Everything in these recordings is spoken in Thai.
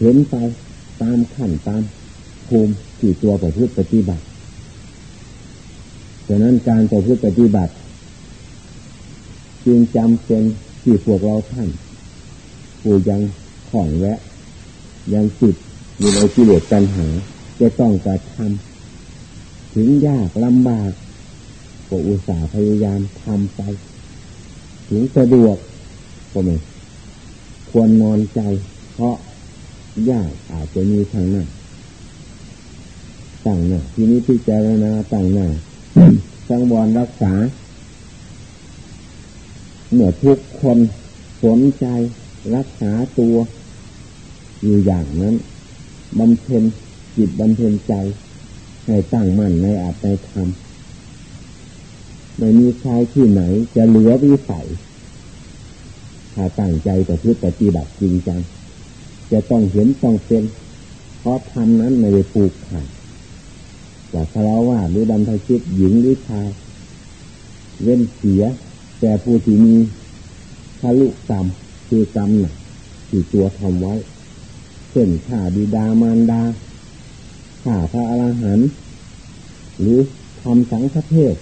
เห็นไปตามขั้นตามภูมิที่ตัวประพฤติปฏิบัติดังนั้นการประพฤติปฏิบัติ จึงจำเป็นที่พวกเราท่านผู้ยังของแวะ ยังจิตอยู่ในกิเลสปัญหา จะต้องกระทำถึงยากลำบากก็อุตส่าห์พยายามทำไป ถึงสะดวกก็ไม่ควรนอนใจ เพราะ ยากอาจจะมีทางหน้าต่างหน้าทีนี้พิจารณาต่างหน้าสังวรรักษาเมื่อทุกคนสนใจรักษาตัวอยู่อย่างนั้นบำเพ็ญจิตบำเพ็ญใจ ให้ตั้งมั่นในอาจในธรรมไม่มีใครที่ไหนจะเหลือวิสัยถ้าตั้งใจแต่อพืปฏิบัติจริงจัง จะต้องเห็นต้องเป็นเพราะธรรมนั้นไม่ได้ผูกขาดจากคารวะหรือบรรพชิตหญิงหรือชายเว้นเสีย แต่ผู้ที่มีทะลุกรรมคือกรรมหนักที่ตัวทำไว้เช่นข่าบิดามารดาข่าพระอรหันต์หรือทำสังฆเทศ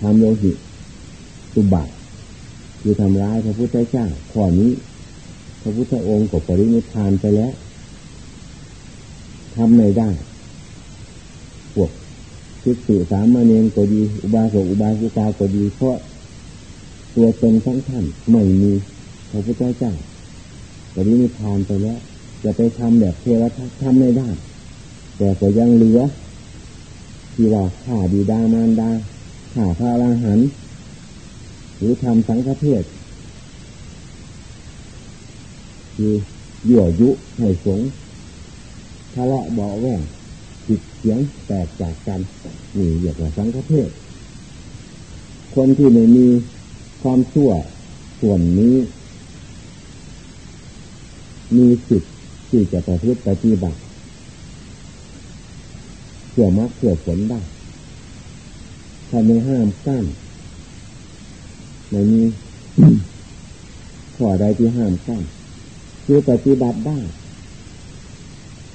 ทำโลหิตตุบาทคือทำร้ายพระพุทธเจ้าข้อนี้ พระพุทธองค์ก็ปรินิพานไปแล้วทำไม่ได้ พวกทิสุสามเณรก็ดี อุบาสกอุบาสิกาก็ดี เพราะตัวตนทั้งท่านไม่มีพระพุทธเจ้าปรินิพานไปแล้วจะไปทำแบบเทวทัตทำไม่ได้ แต่ก็ยังเหลือ ที่ว่าข่าดีดามานดาข่าพระอรหันต์หรือทำสังฆเทศ คือยั่วยุให้สงทะเลาะเบาแวงผิดเสียงแตกจากกันนี่เรียกว่าสังฆเทศ คนที่ไม่มีความชั่วส่วนนี้ มีสิทธิ์ที่จะประพฤติปฏิบัติเพื่อมรรคเพื่อผลได้ถ้าไม่ห้ามกั้นไม่มีข้อใดที่ห้ามกั้น คือปฏิบัติได้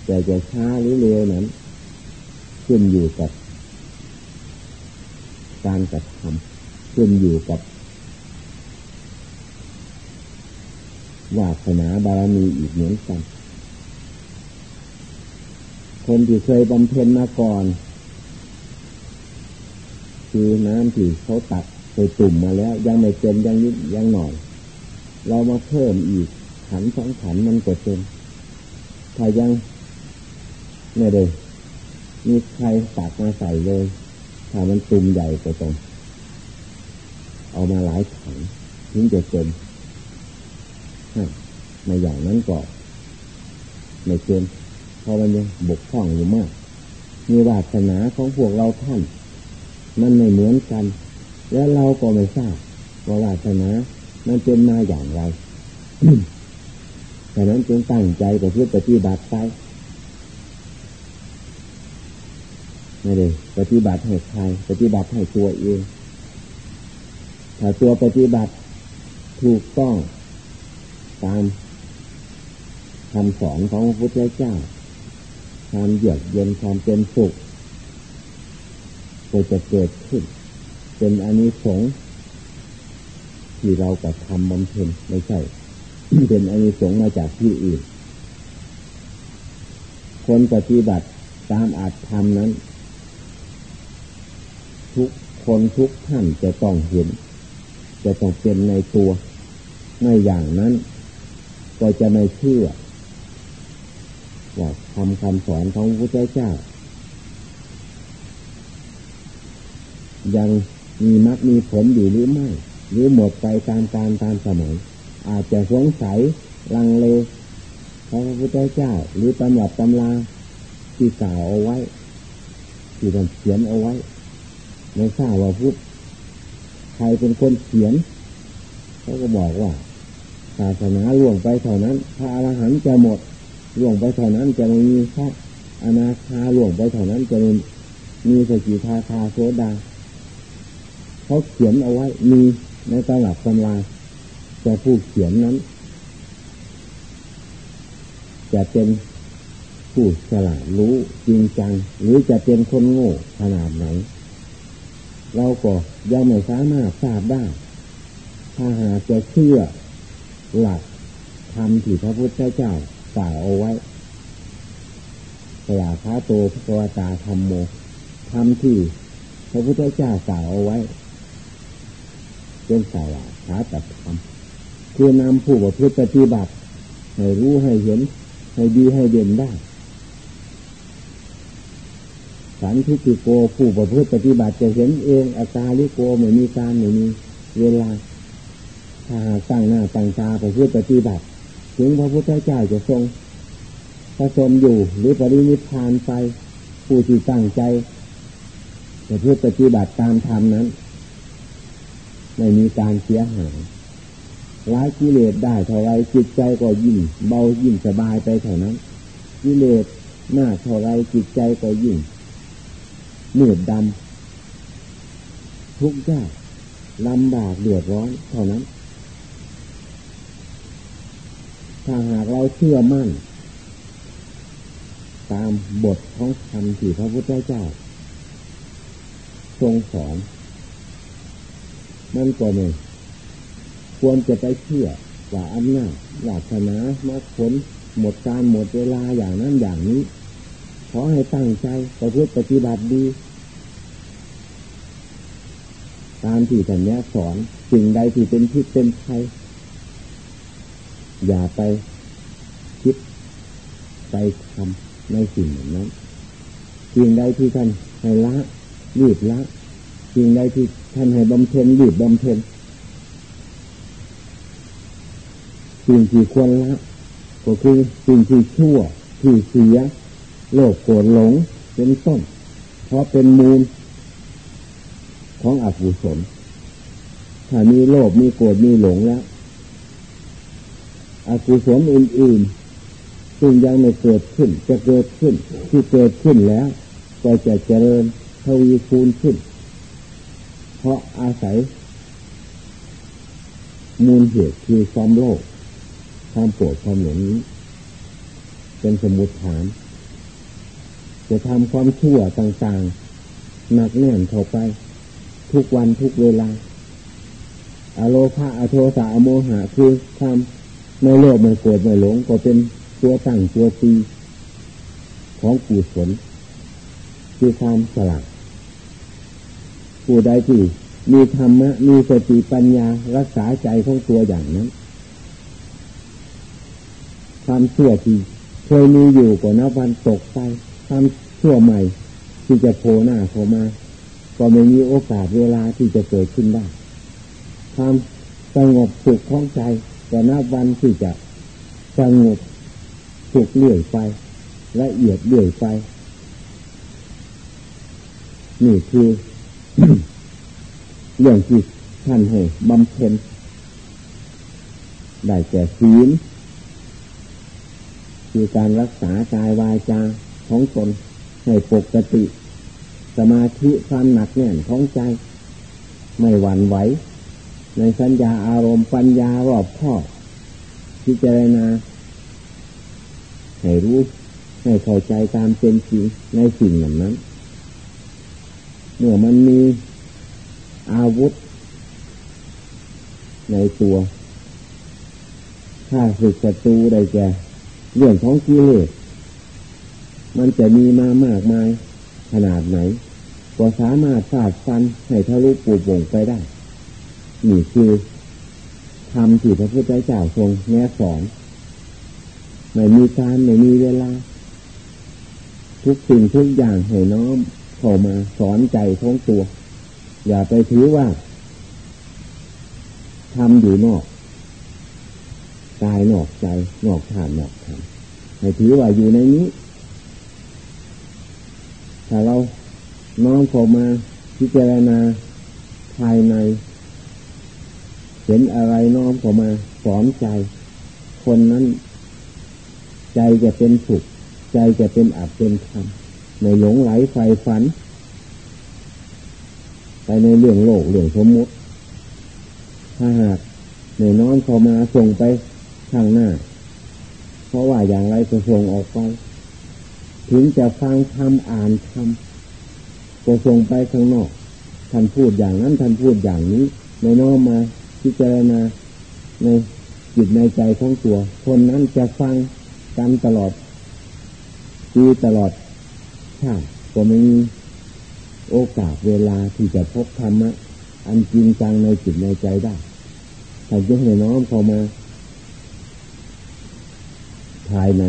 แต่จะช้าหรือเร็วนั้นขึ้นอยู่กับ การกระทำขึ้นอยู่กับวาสนาบารมีอีกเหมือนกัน คนที่เคยบำเพ็ญมาก่อน คือน้ำที่เขาตักไปตุ่มมาแล้ว ยังไม่เต็มยังนิดยังหน่อย เรามาเพิ่มอีก ขันสองขันมันก็เต็มถ้ายังไม่ได้มีใครตักมาใส่เลย ถ้ามันตุ่มใหญ่ก็ต้องเอามาหลายขันถึงจะเต็มในอย่างนั้นก็ไม่เกินเพราะมันยังบกพร่องอยู่มาก มีวาสนาของพวกเราท่าน มันไม่เหมือนกัน แล้วเราก็ไม่ทราบว่าวาสนา มันเป็นมาอย่างไร ฉะนั้นจึงตั้งใจกับเพื่อปฏิบัติไปไม่ได้ปฏิบัติให้ใครปฏิบัติให้ตัวเองถ้าตัวปฏิบัติถูกต้องตามคำสอนของพระพุทธเจ้าความเยือกเย็นความเป็นสุขก็จะเกิดขึ้น เป็นอนิสงส์ที่เรากระทำบำเพ็ญไม่ใช่ เป็นอนิสงส์มาจากที่อื่น คนปฏิบัติตามอาจทำนั้น ทุกคนทุกท่านจะต้องเห็น จะต้องเป็นในตัวไม่อย่างนั้น ก็จะไม่เชื่อว่าทำคำสอนของพระเจ้า ยังมีมักมีผลอยู่หรือไม่ หรือหมดไปตามการตามสมัย อาจจะสงสัยลังเลพระพุทธเจ้า หรือตำรับตำราที่กล่าวเอาไว้ ที่ท่านเขียนเอาไว้ไม่ทราบว่าพุทธใครเป็นคนเขียนเขาก็บอกว่าศาสนาล่วงไปเท่านั้นพระอรหันต์จะหมดล่วงไปเท่านั้นจะไม่มีพระอนาคาล่วงไปเท่านั้นจะมีสกิทาคาโซดาเขาเขียนเอาไว้มีในตลับตำรา แต่ผู้เขียนนั้น จะเป็นผู้ฉลาดรู้จริงจัง หรือจะเป็นคนโง่ขนาดไหน เราก็ยังไม่สามารถทราบได้ ถ้าหากจะเชื่อหลักธรรมที่พระพุทธเจ้ากล่าวเอาไว้สยาคาโตพระวตาธรรมโมธรรมที่พระพุทธเจ้ากล่าวเอาไว้เป็นสายขาตัดธรรม คือนำผู้ประพฤติปฏิบัติ ให้รู้ให้เห็น ให้ดีให้เด่นได้สันทิติโกผู้ประพฤติปฏิบัติจะเห็นเองอาการลิโกไม่มีการไม่มีเวลาถ้าตั้งหน้าตั้งตาประพฤติปฏิบัติ ถึงพระพุทธเจ้าจะทรงผสมอยู่หรือปรินิพานไปผู้ที่ตั้งใจประพฤติปฏิบัติตามธรรมนั้น ไม่มีการเสียหาย ร้ายกิเลสได้เท่าไรจิตใจก็ยิ่ง เบายิ่งสบายไปเท่านั้นกิเลสมากเท่าไรจิตใจก็ยิ่งมืดดำทุกข์ยากลำบากเดือดร้อนเท่านั้น ถ้าหากเราเชื่อมั่น ตามบทของธรรมที่พระพุทธเจ้า ทรงสอน มันก็ไม่ ควรจะไปเชื่อว่าอำนาจหลาชนะมาผลหมดการหมดเวลาอย่างนั้นอย่างนี้ ขอให้ตั้งใจประพฤติปฏิบัติดี ตามที่ท่านนี้สอนสิ่งใดที่เป็นพิษเป็นภัยอย่าไปคิดไปทำในสิ่งนั้นสิ่งใดที่ท่านให้ละรีบละสิ่งใดที่ท่านให้บำเพ็ญรีบบำเพ็ญ สิ่งที่ควรละก็คือสิ่งที่ชั่วที่เสียโลภโกรธหลงเป็นต้น เพราะเป็นมูล ของอกุศลถ้ามีโลภมีโกรธมีหลงแล้วอกุศลอื่นๆซึ่งยังไม่เกิดขึ้น จะเกิดขึ้น ที่เกิดขึ้นแล้ว ก็จะเจริญทวีคูณขึ้น เพราะอาศัย มูลเหตุคือความโลภ ความโกรธความหลงนี้เป็นสมุทฐาน จะทำความชั่วต่างๆหนักแน่นเข้าไป ทุกวันทุกเวลาอโลภะอโทสะอโมหะคือความไม่โลภไม่โกรธไม่หลง ก็เป็นตัวตั้งตัวตีของกุศลคือความสลักผู้ใดที่มีธรรมะมีสติปัญญารักษาใจของตัวอย่างนั้น ความเชื่อที่เคยมีอยู่ก่อนนับวันตกไปความเชื่อใหม่ ที่จะโผล่หน้าเข้ามา ก็ไม่มีโอกาสเวลาที่จะเกิดขึ้นได้ความสงบสุขของใจแต่นับวันที่จะสงบสุขเลื่อยไปละเอียดเลื่อยไป นี่คือเรื่องที่ท่านให้บำเพ็ญได้แก่ศีลือการรักษากายวายจาของตนให้ปกติ สมาธิความหนักแน่นของใจ ไม่หวั่นไหว ในสัญญาอารมณ์ปัญญารอบคอบพิจารณาให้รู้ให้เข้าใจตามเป็นจริงในสิ่งเหล่านั้น เมื่อมันมีอาวุธ ในตัว ถ้าสึกศัตรูได้แก่ เรื่องของกิเลสมันจะมีมามากมายขนาดไหน ก็สามารถฟาดฟันให้ทะลุปูบ่งไปได้ นี่คือทำที่พระพุทธเจ้าทรงแนะสอนไม่มีการไม่มีเวลา ทุกสิ่งทุกอย่างให้น้อมเข้ามาสอนใจของตัว อย่าไปถือว่าทำอยู่นอก กายนอกใจนอกฐานนอกธรรมให้ถือว่าอยู่ในนี้ ถ้าเราน้องเข้ามาพิจารณาภายใน เห็นอะไรน้องเข้ามาสอนใจ คนนั้น ใจจะเป็นสุขใจจะเป็นอับเป็นธรรมในหลงไหลไฟฝัน ไปในเรื่องโลกเรื่องสมมติถ้าหากในน้องเข้ามาส่งไป ข้างหน้าคราะว่าอย่างไรจะส่งออกไป ถึงจะฟังทำอ่านทำก็ส่งไปข้างนอกท่านพูดอย่างนั้นท่านพูดอย่างนี้ ในน้อมมาพิจารณาในจิตในใจของตัว คนนั้นจะฟังกันตลอดปีตลอดชาติก็ไม่มีโอกาสเวลาที่จะพบธรรมะอันจริงจังในจิตในใจได้ถ้าจะให้น้อมเข้ามา ภายใน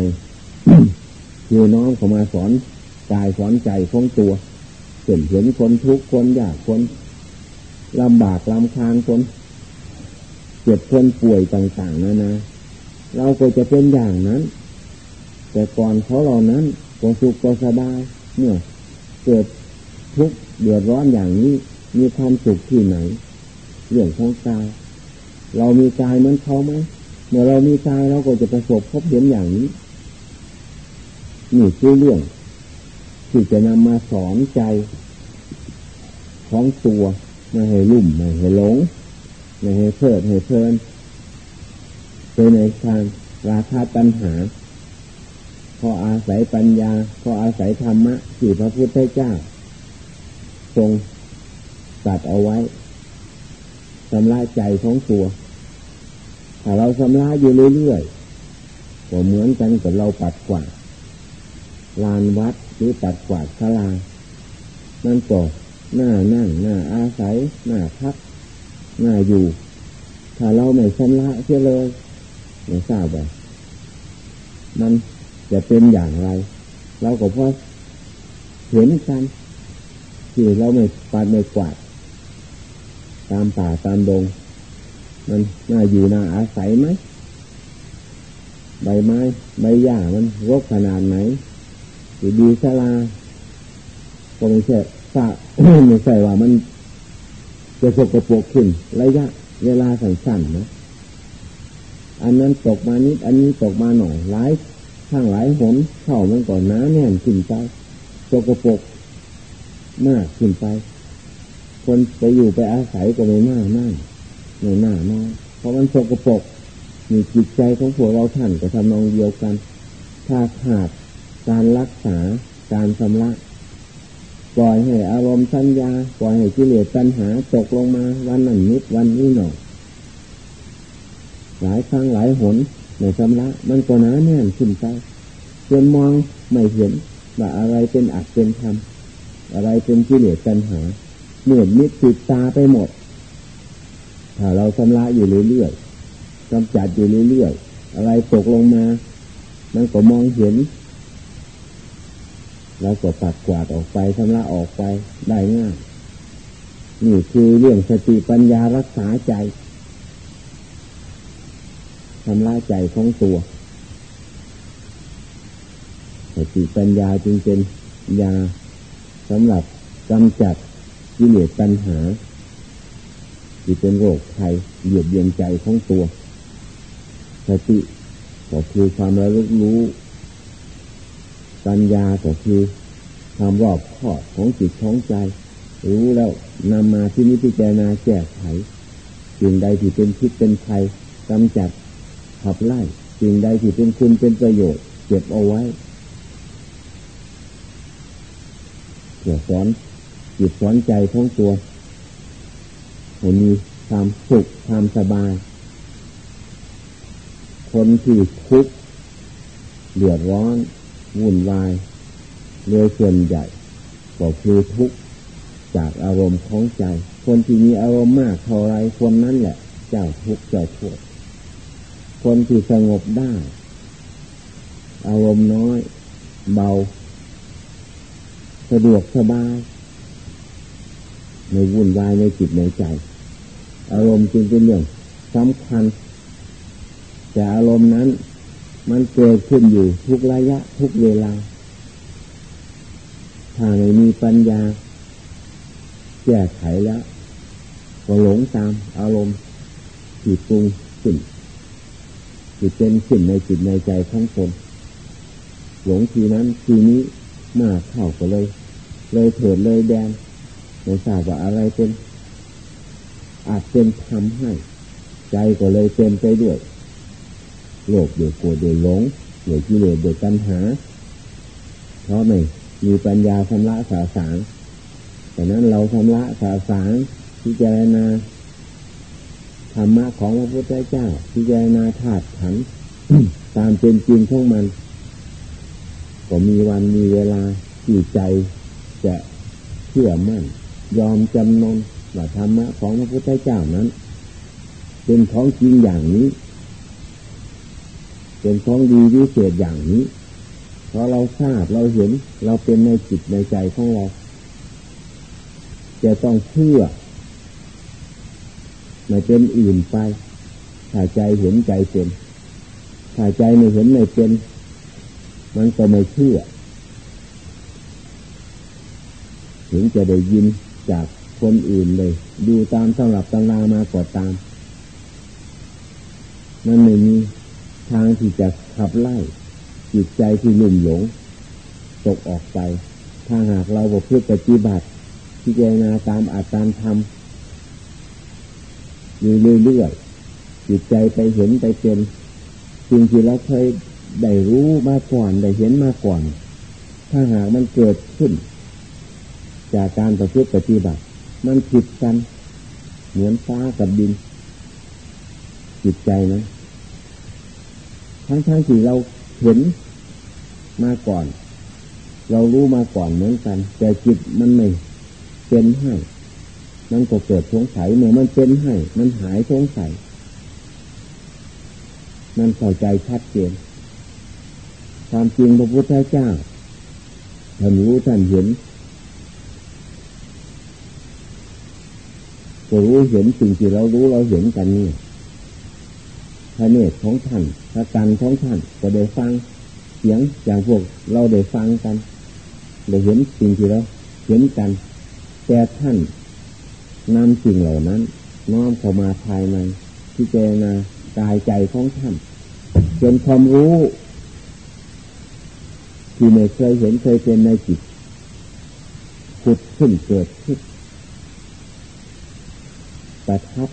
คือน้องเข้ามาสอนกายสอนใจของตัวเห็นเห็นคนทุกข์คนยากคนลำบากลำคางคนเจ็บคนป่วยต่างๆนะนะเราก็จะเป็นอย่างนั้น แต่ก่อนเขาเหล่านั้นก็สุขก็สบายเนี่ยเกิดทุกข์เดือดร้อนอย่างนี้มีความสุขที่ไหน เรื่องของกายเรามีกายเหมือนเขาไหม เมื่อเรามีกาเราก็จะประสบพบเห็นอย่างนี้ นี่คือเรื่องที่จะนำมาสอนใจของตัวไม่ให้ลุ่มไม่ให้หลงไม่ให้เพลิดให้เพลินไปในทางราคาตัณหาพออาศัยปัญญาพออาศัยธรรมะที่พระพุทธเจ้า ทรงตัดเอาไว้สำลายใจของตัว ถ้าเราชำระอยู่เรื่อยๆก็เหมือนกันกับเราปัดกวาดลานวัดหรือปัดกวาดศาลามันก็หน้านั่งหน้าอาศัยหน้าพักหน้าอยู่ ถ้าเราไม่ชำระเสียเลยไม่ทราบว่ามันจะเป็นอย่างไร เราก็พอเห็นกันที่เราไม่ปัดไม่กวาด ตามป่าตามดง มันน่าอยู่น่าอาศัยไหมใบไม้ใบหญ้ามันรกขนาดไหนหรือดีสลาก็ไม่ใช่สะไม่ใช่ว่ามัน จะสกปรกขึ้น ระยะ เวลาสั้นๆนะอันนั้นตกมานิด อันนี้ตกมาหน่อยหลายข้างหลายหนเข้ามันก่อนน้าแน่นขึ้นไปสกปรกมากขึ้นไป คนไปอยู่ไปอาศัยก็ไม่มากมาก ในหน้าน้อยเพราะมันสกปรกมีจิตใจของพวกเราท่านก็ทำนองเดียวกัน ถ้าขาดการรักษาการชำระปล่อยให้อารมณ์สัญญา ปล่อยให้กิเลสตัณหาตกลงมาวันนั้นนิดวันนี้หน่อยหลายครั้งหลายหนในชำระมันก็หนาแน่นขึ้นไปจนมองไม่เห็นว่าอะไรเป็นอักเป็นธรรมอะไรเป็นกิเลสตัณหาเหมือนมิดติดตาไปหมด ถ้าเราชำระอยู่เรื่อยๆกำจัดอยู่เรื่อยๆอะไรตกลงมามันก็มองเห็นแล้วก็ปัดกวาดออกไปชำระออกไปได้ง่ายนี่คือเรื่องสติปัญญารักษาใจชำระใจของตัวสติปัญญาจึงเป็นยาสำหรับกำจัดกิเลสตัณหา ที่เป็นโรคภัยเหยียดเยียนใจของตัวสติก็คือความระลึกรู้ปัญญาก็คือความรอบคอบของจิตของใจ รู้แล้วนำมาที่นิพพานาแก้ไขสิ่งใดที่เป็นพิษเป็นภัยกำจัดขับไล่สิ่งใดที่เป็นคุณเป็นประโยชน์ เก็บเอาไว้เพื่อสอนจิตสอนใจของตัว ให้มีความสุขความสบาย คนที่ทุกข์เดือดร้อนวุ่นวายโดยส่วนใหญ่ก็คือทุกข์จากอารมณ์ของใจ คนที่มีอารมณ์มากเท่าไรคนนั้นแหละ เจ้าทุกข์เจ้าโทษคนที่สงบได้ อารมณ์น้อย เบา สะดวกสบาย ในวุ่นวายในจิตในใจ อารมณ์จึงเป็นเรื่องสำคัญ แต่อารมณ์นั้น มันเกิดขึ้นอยู่ทุกระยะทุกเวลา ถ้าไม่มีปัญญา แก้ไขแล้วก็หลงตามอารมณ์ที่ปรุงขึ้นที่เป็นขึ้นในจิตในใจของคนหลงทีนั้นทีนี้มากเข้าก็เลย เลยเถิดเลยแดนไม่ทราบว่าอะไรเป็น อาจเป็นทำให้ ใจก็เลยเต็มไปด้วยโลภด้วยโกรธด้วยหลงหนื่อยกิเลสเดือดปัญหา เพราะไม่มีปัญญาชำระสาสางแต่นั้นเราชำระสาสางพิจารณาธรรมะของพระพุทธเจ้าพิจารณาธาตุขันตามเป็นจริงของมัน ก็มีวันมีเวลาที่ใจจะเชื่อมั่น ยอมจำนน ว่าธรรมะของพระพุทธเจ้านั้น เป็นของจริงอย่างนี้ เป็นของดีวิเศษอย่างนี้พอเราทราบเราเห็นเราเป็นในจิตในใจของเรา จะต้องเชื่อไม่เป็นอื่นไปถ้าใจเห็นใจเป็นถ้าใจไม่เห็นไม่เป็น มันก็ไม่เชื่อ ถึงจะได้ยินจาก คนอื่นเลยดูตามสำหรับตำรามาก็ตาม มันไม่มีทางที่จะขับไล่ จิตใจที่ลุ่มหลง ตกออกไป ถ้าหากเราบกเพื่อปฏิบัติพิจารณาตามอาจารย์ทำอยู่เรื่อยๆจิตใจไปเห็นไปเป็นสิ่งที่เราเคยได้รู้มาก่อนได้เห็นมาก่อน ถ้าหากมันเกิดขึ้น จากการประพฤติปฏิบัติ มันผิดกัน เหมือนฟ้ากับดิน จิตใจนะทั้งๆที่เราเห็นมาก่อน เรารู้มาก่อนเหมือนกัน แต่จิตมันไม่เป็นให้มันก็เกิดสงสัยเมื่อมันเป็นให้ มันหายสงสัย มันเข้าใจชัดเจนความจริงพระพุทธเจ้าท่านรู้ท่านเห็น ก็รู้เห็นสิ่งที่เรารู้เราเห็นกันนี่พระเนตรของท่านพระกันของท่านก็ได้ฟังเสียงอย่างพวกเราได้ฟังกันได้เห็นสิ่งที่เราเห็นกัน แต่ท่านนำสิ่งเหล่านั้น น้อมเข้ามาภายในที่เจนากายใจของท่านจนความรู้ ที่ไม่เคยเห็นเคยเป็นในจิตขุดขึ้นเกิดขึ้น ประทับ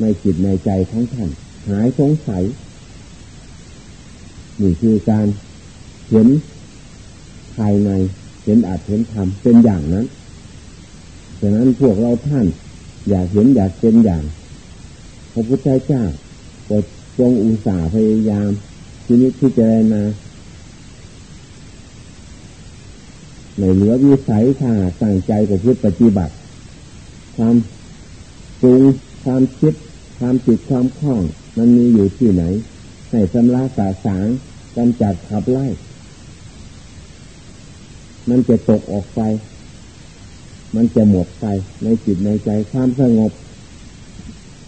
ในจิตในใจของท่าน หายสงสัยนี่คือการเห็นภายในเห็นอาจเห็นธรรมเป็นอย่างนั้นฉะนั้นพวกเราท่าน อยากเห็นอยากเป็นอย่าง พระพุทธเจ้าก็จงอุตส่าห์พยายามทีนี้ที่เจนา ในเหลือวิสัยถ้าตั้งใจกับพุทธปฏิบัติ ความปรุงความคิด ความจิตความคล่อง มันมีอยู่ที่ไหน ให้ชำระสาสางกำจัดขับไล่ มันจะตกออกไป มันจะหมดไปในจิตในใจความสงบ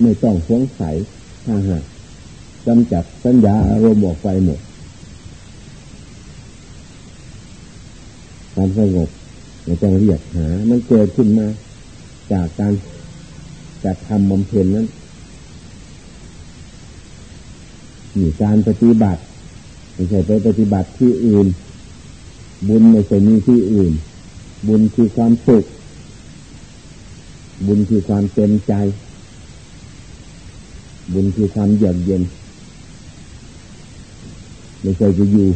ไม่ต้องสงสัยถ้าหากกำจัดสัญญาอารมณ์ออกไปหมด ความสงบไม่ต้องเรียกหา มันเกิดขึ้นมา จากการจากทำบำเพ็ญนั้นนี่การปฏิบัติไม่ใช่ไปปฏิบัติที่อื่น บุญไม่ใช่มีที่อื่น บุญคือความสุข บุญคือความเต็มใจ บุญคือความเยือกเย็นไม่ใช่จะอยู่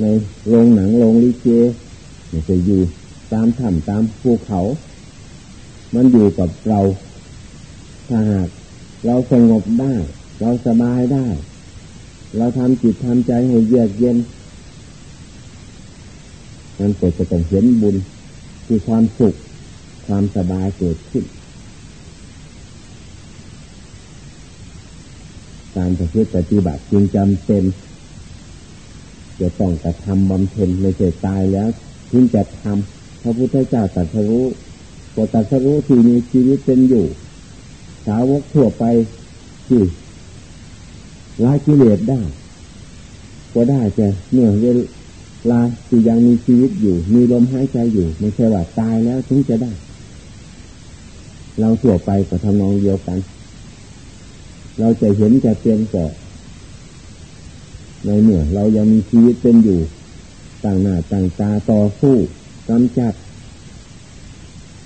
ในโรงหนังโรงลิเก ไม่ใช่อยู่ตามถ้ำตามภูเขา มันอยู่กับเราถ้าหากเราสงบได้ เราสบายได้ เราทำจิตทำใจให้เยือกเย็นมันเก็จะต้องเห็นบุญคือความสุข ความสบายเกิดขึ้นการปฏิบัติจึงจำเป็น จะต้องกระทำบำเพ็ญไม่ใช่ตายแล้ว ถึงจะทำพระพุทธเจ้าตรัสรู้ก็ตรัสรู้ที่มีชีวิตเป็นอยู่ สาวกทั่วไปที่ละกิเลสได้ ก็ได้แต่เมื่อเวลาที่ยังมีชีวิตอยู่ มีลมหายใจอยู่ไม่ใช่ว่าตายแล้วถึงจะได้ เราทั่วไปก็ทำนองเดียวกัน เราจะเห็นจะเป็นก่อในเมื่อเรายังมีชีวิตเป็นอยู่ ต่างหน้าต่างตาต่อสู้กำจัด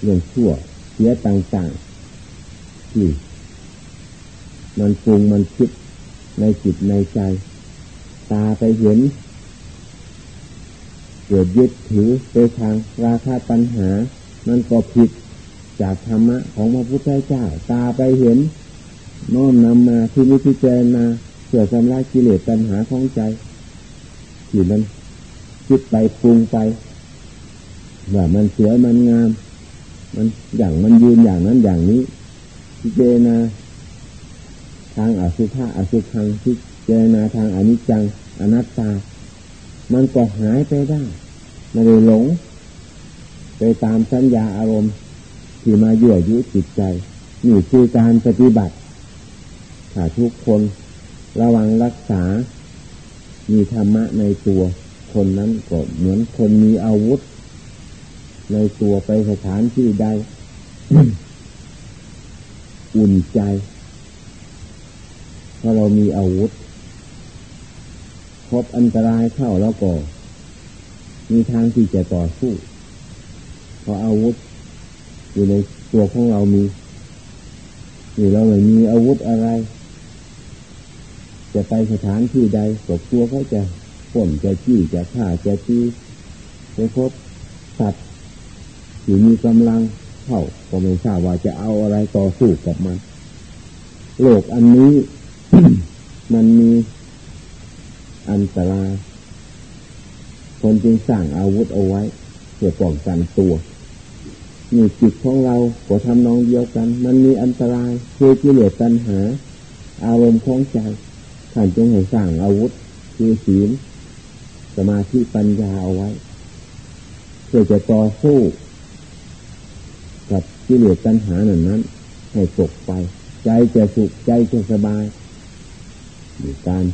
เรื่องชั่วเสียต่างๆที่มันปรุงมันคิดในจิตในใจ ตาไปเห็น เกิดยึดถือไปทางราคาปัญหา มันก็ผิดจากธรรมะของพระพุทธเจ้า ตาไปเห็นน้อมนำมาที่นิพพานมาเพื่อชำระกิเลสปัญหาของใจที่มัน คิดไปปรุงไปว่ามันสวยมันงาม มันอย่างมันยืนอย่างนั้นอย่างนี้พิจารณาทางอสุภะอสุพังพิจารณาทางอนิจจังอนัตตา มันก็หายไปได้ไม่ได้หลง ไปตามสัญญาอารมณ์ที่มาเยื่อยุจิตใจนี่คือการปฏิบัติถ้าทุกคนระวังรักษา มีธรรมะในตัว คนนั้นก็เหมือนคนมีอาวุธ ในตัวไปสถานที่ใดอุ่นใจเพราเรามีอาวุธ พบอันตรายเข้าแล้วก็ มีทางที่จะต่อสู้เพราะอาวุธ อยู่ในตัวของเรามีอยู่เราไม่มีอาวุธอะไร จะไปสถานที่ใดก็กลัวเขาจะ ฝนจะจี้จะฆ่าจะตีไปพบสัตว์ที่มีกำลังเข้าก็ไม่ทราบว่าจะเอาอะไรต่อสู้กับมัน โลกอันนี้ มันมีอันตรายคนจึงสร้างอาวุธเอาไว้ เพื่อป้องกันตัวนี่จิตของเราก็ทำนองเดียวกัน มันมีอันตรายคือกิเลสตัณหา อารมณ์ของใจท่านจงให้สร้างอาวุธคือศีล สมาธิปัญญาเอาไว้ เพื่อจะต่อสู้กับกิเลสตัณหาหนึ่งนั้น ให้ตกไป ใจจะสุขใจจะสบายมีการ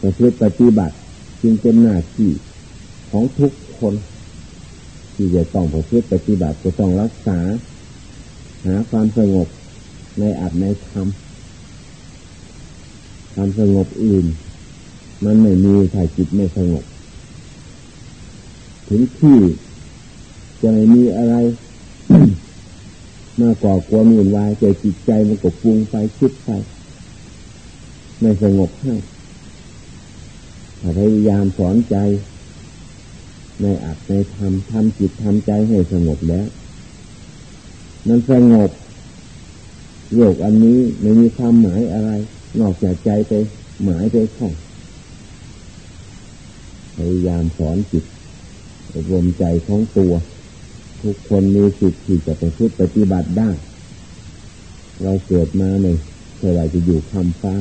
ประพฤติปฏิบัติจึงเป็นหน้าที่ของทุกคน ที่จะต้องประพฤติปฏิบัติจะต้องรักษา หาความสงบในอัตในธรรมความสงบอื่น มันไม่มีถ้าจิตไม่สงบ ถึงที่ จะไม่มีอะไร มาก่อกวนวุ่นวายใจจิตใจมันก็ปรุงไปคิดไปไม่สงบให้พยายามสอนใจ ในอัดในทำทำจิตทำใจให้สงบแล้ว มันสงบโลกอันนี้ไม่มีความหมายอะไร นอกจากใจไปหมายไปข้องพยายามสอนจิต อบรมใจของตัว ทุกคนมีสิทธิ์ที่จะไปพูดปฏิบัติได้ เราเกิดมาในเมื่อไรจะอยู่คำฟ้า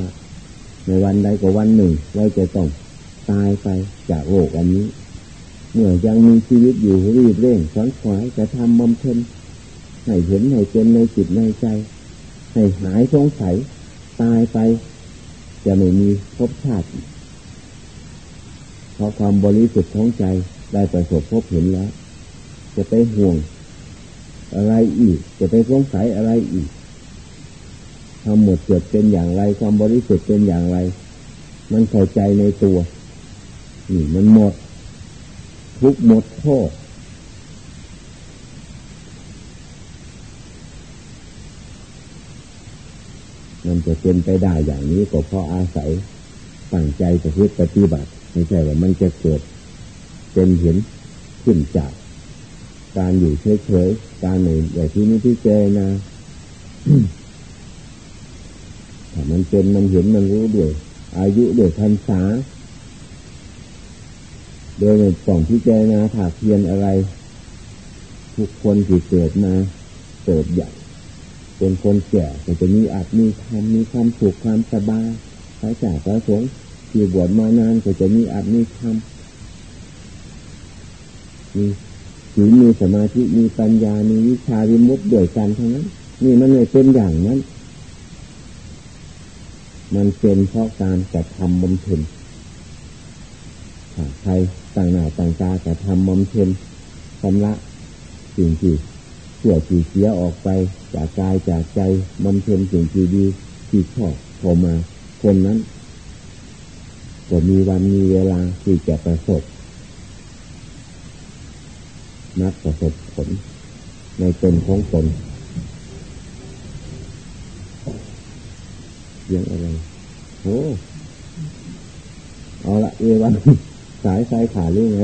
ในวันใดก็วันหนึ่ง เราจะต้องตายไปจากโลกอันนี้ เมื่อยังมีชีวิตอยู่รีบเร่งขวนขวายจะทำบำเพ็ญให้เห็นให้เป็นในจิตในใจ ให้หายสงสัยตายไป จะไม่มีภพชาติเพราะความบริสุทธิ์ของใจ ได้ประสบพบเห็นแล้ว จะไปห่วงอะไรอีก จะไปสงสัยอะไรอีกทั้งหมดเกิดเป็นอย่างไร ความบริสุทธิ์เป็นอย่างไร มันเข้าใจในตัวนี่มันหมด ทุกหมดโทษมันจะเป็นไปได้อย่างนี้ก็เพราะอาศัยตั้งใจจะพิปฏิบัติ ไม่ใช่ว่ามันจะเกิด เป็นเห็นขึ้นจาก การอยู่เฉยๆการหนึ่งอย่างที่นี้ที่เจนะถ้ามันเป็นมันเห็นมันรู้ด้วยอายุด้วยพรรษาโดยในกล่องพิจารณาถากเพียนอะไร ทุกคนที่เกิดมาเติบใหญ่เป็นคนแก่ก็จะมีอาจมีความมีความสุขความสบายพระจ่าพระสงฆ์ที่บวชมานานก็จะมีอาจมีความ มีศีลมีสมาธิมีปัญญามีวิชาวิมุตติด้วยกันทั้งนั้น นี่มันไม่เป็นอย่างนั้น มันเป็นเพราะการกระทำบำเพ็ญใครต่างหน้าต่างตาแต่ทำมอมเชนชำระสิ่งที่เสื่อที่เสียออกไป จากกายจากใจมอมเชนสิ่งที่ดีที่ชอบพอมา คนนั้นก็มีวันมีเวลาที่จะประสบ นักประสบผลในตนของตนยังอะไรโอ้เอาละเอวันสายสายขาเรื่องไง